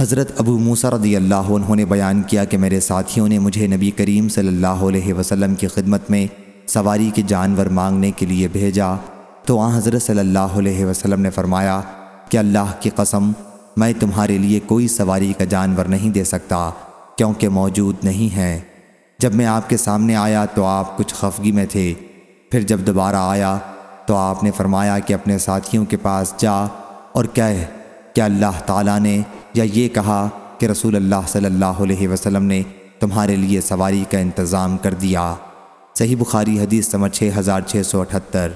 حضرت ابو موسیٰ رضی اللہ عنہ نے بیان کیا کہ میرے ساتھیوں نے مجھے نبی کریم صلی اللہ علیہ وسلم کی خدمت میں سواری کے جانور مانگنے کے لیے بھیجا۔ تو آن حضرت صلی اللہ علیہ وسلم نے فرمایا کہ اللہ کی قسم، میں تمہارے لیے کوئی سواری کا جانور نہیں دے سکتا کیونکہ موجود نہیں ہے۔ جب میں آپ کے سامنے آیا تو آپ کچھ خفگی میں تھے۔ پھر جب دوبارہ آیا تو آپ نے فرمایا کہ اپنے ساتھیوں کے پاس جا اور کہہ کہ اللہ تعالیٰ نے یا یہ کہا کہ رسول اللہ صلی اللہ علیہ وسلم نے تمہارے لیے سواری کا انتظام کر دیا۔ صحیح بخاری حدیث سمجھ چھ ہزار چھ سو اٹھتر۔